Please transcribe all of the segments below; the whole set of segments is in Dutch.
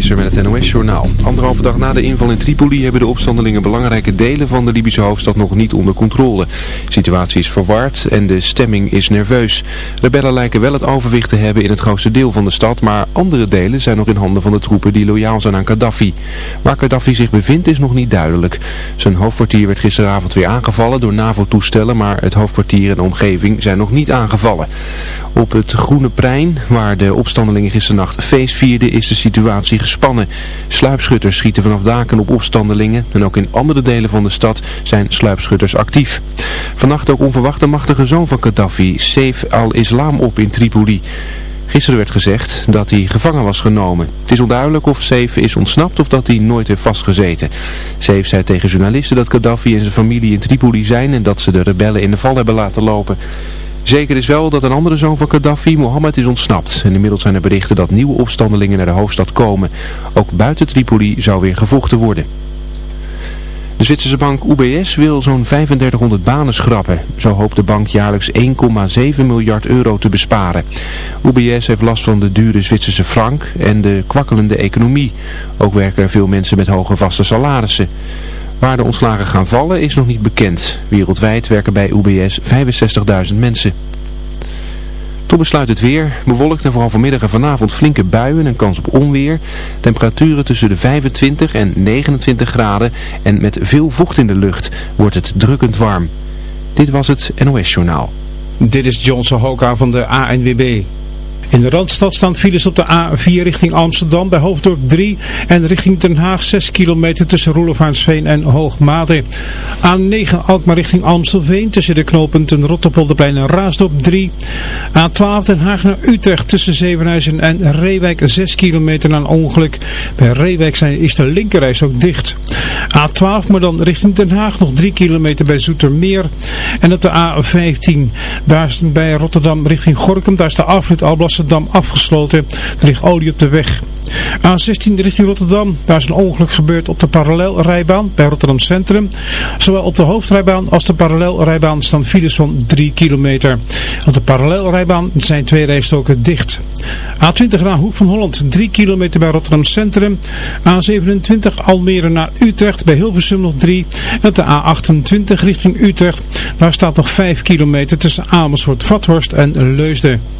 Visser met. Anderhalve dag na de inval in Tripoli hebben de opstandelingen belangrijke delen van de Libische hoofdstad nog niet onder controle. De situatie is verward en de stemming is nerveus. Rebellen lijken wel het overwicht te hebben in het grootste deel van de stad, maar andere delen zijn nog in handen van de troepen die loyaal zijn aan Gaddafi. Waar Gaddafi zich bevindt is nog niet duidelijk. Zijn hoofdkwartier werd gisteravond weer aangevallen door NAVO-toestellen, maar het hoofdkwartier en de omgeving zijn nog niet aangevallen. Op het Groene Prein, waar de opstandelingen gisternacht feest vierden, is de situatie gespannen. Sluipschutters schieten vanaf daken op opstandelingen en ook in andere delen van de stad zijn sluipschutters actief. Vannacht ook onverwacht de machtige zoon van Gaddafi, Saif al-Islam, op in Tripoli. Gisteren werd gezegd dat hij gevangen was genomen. Het is onduidelijk of Saif is ontsnapt of dat hij nooit heeft vastgezeten. Saif zei tegen journalisten dat Gaddafi en zijn familie in Tripoli zijn en dat ze de rebellen in de val hebben laten lopen. Zeker is wel dat een andere zoon van Gaddafi, Mohammed, is ontsnapt. Inmiddels zijn er berichten dat nieuwe opstandelingen naar de hoofdstad komen. Ook buiten Tripoli zou weer gevochten worden. De Zwitserse bank UBS wil zo'n 3500 banen schrappen. Zo hoopt de bank jaarlijks 1,7 miljard euro te besparen. UBS heeft last van de dure Zwitserse frank en de kwakkelende economie. Ook werken er veel mensen met hoge vaste salarissen. Waar de ontslagen gaan vallen is nog niet bekend. Wereldwijd werken bij UBS 65.000 mensen. Toen besluit het weer. Bewolkt en vooral vanmiddag en vanavond flinke buien en kans op onweer. Temperaturen tussen de 25 en 29 graden. En met veel vocht in de lucht wordt het drukkend warm. Dit was het NOS Journaal. Dit is Johnson Hoka van de ANWB. In de Randstad staan files op de A4 richting Amsterdam bij Hoofddorp 3 en richting Den Haag 6 kilometer tussen Roelofaansveen en Hoogmade. A9 Alkmaar richting Amstelveen tussen de knooppunten Rotterpolderplein en Raasdorp 3. A12 Den Haag naar Utrecht tussen Zevenhuizen en Reewijk 6 kilometer na een ongeluk. Bij Reewijk zijn, is de linkerreis ook dicht. A12 maar dan richting Den Haag nog 3 kilometer bij Zoetermeer. En op de A15 daar is bij Rotterdam richting Gorkum daar is de afrit Alblas Amsterdam afgesloten. Er ligt olie op de weg. A16 richting Rotterdam. Daar is een ongeluk gebeurd op de parallelrijbaan bij Rotterdam Centrum. Zowel op de hoofdrijbaan als de parallelrijbaan staan files van 3 kilometer. Op de parallelrijbaan zijn twee rijstoken dicht. A20 naar Hoek van Holland 3 kilometer bij Rotterdam Centrum. A27 Almere naar Utrecht bij Hilversum nog 3. En op de A28 richting Utrecht. Daar staat nog 5 kilometer tussen Amersfoort, Vathorst en Leusden.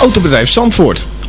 Autobedrijf Zandvoort.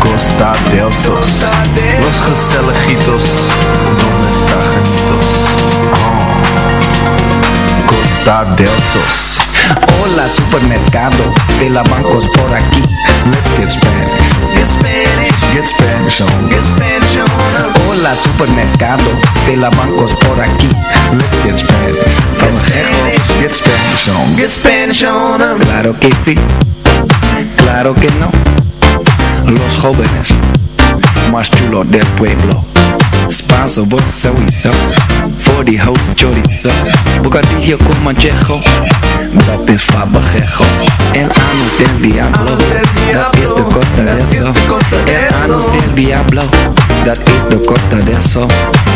Costa del Sos. Los gezelligitos, donde está genitos? Oh. Costa del Sos. Hola supermercado de la bancos por aquí. Let's get Spanish. Get Spanish. Get Spanish on. Get Spanish on. Hola supermercado de la bancos por aquí. Let's get Spanish. From Spanish. Get Spanish on. Get Spanish on. Claro que sí. Claro que no. Los jóvenes más del pueblo. Spanso, sowieso. Voor die host chorizo. Bocadillo con manchejo. Dat is fabajejo. El anus del diablo. Dat is de costa de eso. El anus del diablo. Dat is de costa de eso.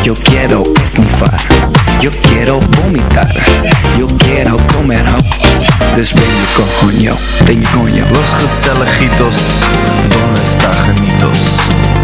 Yo quiero esnifar. Yo quiero vomitar. Yo quiero comer ho. Dus ben je coño. Ben je coño. Los gezelligitos, donde está genitos?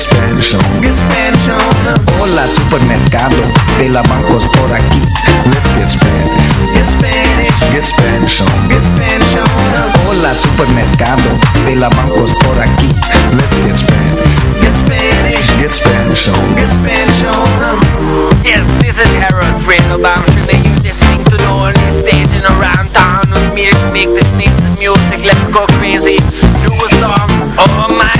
Get Spanish. Get Spanish on. Get Spanish on. Hola supermercado de la bancos por aquí. Let's get Spanish. Get Spanish. Get Spanish on. Get Spanish on. Hola supermercado de la bancos por aquí. Let's get Spanish. Get Spanish. Get Spanish on. Get Spanish on. Yes, this is Harold Fred Obama. Should they use this thing to know all this staging around town with me to make this thing the music? Let's go crazy. Do a song. Oh my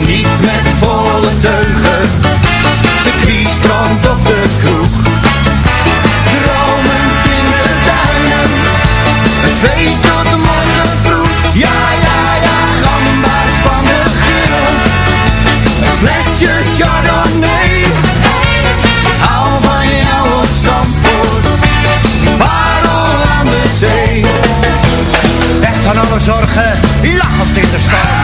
Niet met volle teugen. ze Circuit, stromt of de kroeg. Dromen in de duinen. Een feest tot de morgen vroeg. Ja, ja, ja, gamba's van de grill. Een flesje chardonnay. Hou van jou als zandvoort. Parel aan de zee. Echt van alle zorgen, lach als dit de storm.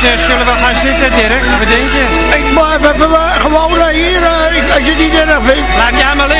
Eh, zullen we gaan zitten, Dirk? Wat denk je? Ik, maar we, hebben gewoon eh, hier, eh, ik, als je het niet erg vindt. Laat jij maar liggen.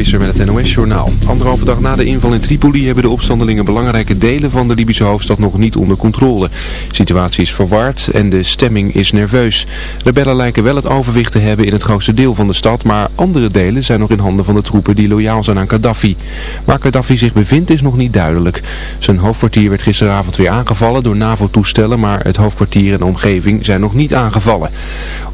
Visser met. Anderhalve dag na de inval in Tripoli hebben de opstandelingen belangrijke delen van de Libische hoofdstad nog niet onder controle. De situatie is verward en de stemming is nerveus. Rebellen lijken wel het overwicht te hebben in het grootste deel van de stad, maar andere delen zijn nog in handen van de troepen die loyaal zijn aan Gaddafi. Waar Gaddafi zich bevindt is nog niet duidelijk. Zijn hoofdkwartier werd gisteravond weer aangevallen door NAVO-toestellen, maar het hoofdkwartier en de omgeving zijn nog niet aangevallen.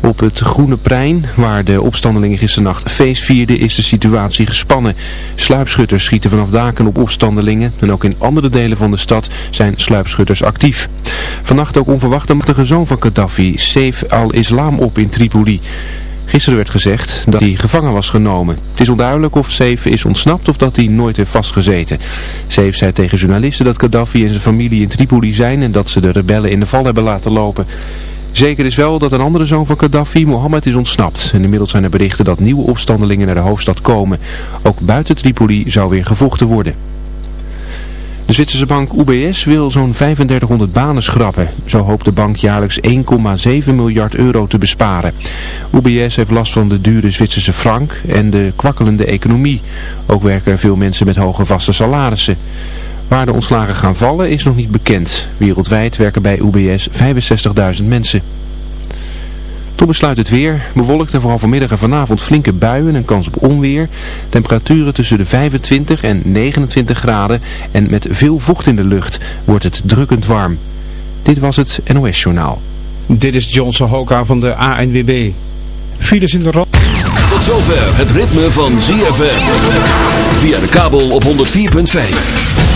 Op het Groene Plein, waar de opstandelingen gisternacht feest vierden, is de situatie gespannen. Sluipschutters schieten vanaf daken op opstandelingen en ook in andere delen van de stad zijn sluipschutters actief. Vannacht ook onverwacht de machtige zoon van Gaddafi, Saif al-Islam, op in Tripoli. Gisteren werd gezegd dat hij gevangen was genomen. Het is onduidelijk of Saif is ontsnapt of dat hij nooit heeft vastgezeten. Saif zei tegen journalisten dat Gaddafi en zijn familie in Tripoli zijn en dat ze de rebellen in de val hebben laten lopen. Zeker is wel dat een andere zoon van Gaddafi, Mohammed, is ontsnapt. En inmiddels zijn er berichten dat nieuwe opstandelingen naar de hoofdstad komen. Ook buiten Tripoli zou weer gevochten worden. De Zwitserse bank UBS wil zo'n 3500 banen schrappen. Zo hoopt de bank jaarlijks 1,7 miljard euro te besparen. UBS heeft last van de dure Zwitserse frank en de kwakkelende economie. Ook werken er veel mensen met hoge vaste salarissen. Waar de ontslagen gaan vallen is nog niet bekend. Wereldwijd werken bij UBS 65.000 mensen. Tot besluit het weer. Bewolkt en vooral vanmiddag en vanavond flinke buien en kans op onweer. Temperaturen tussen de 25 en 29 graden. En met veel vocht in de lucht wordt het drukkend warm. Dit was het NOS Journaal. Dit is Johnson Hoka van de ANWB. Files in de rand. Tot zover het ritme van ZFM. Via de kabel op 104.5.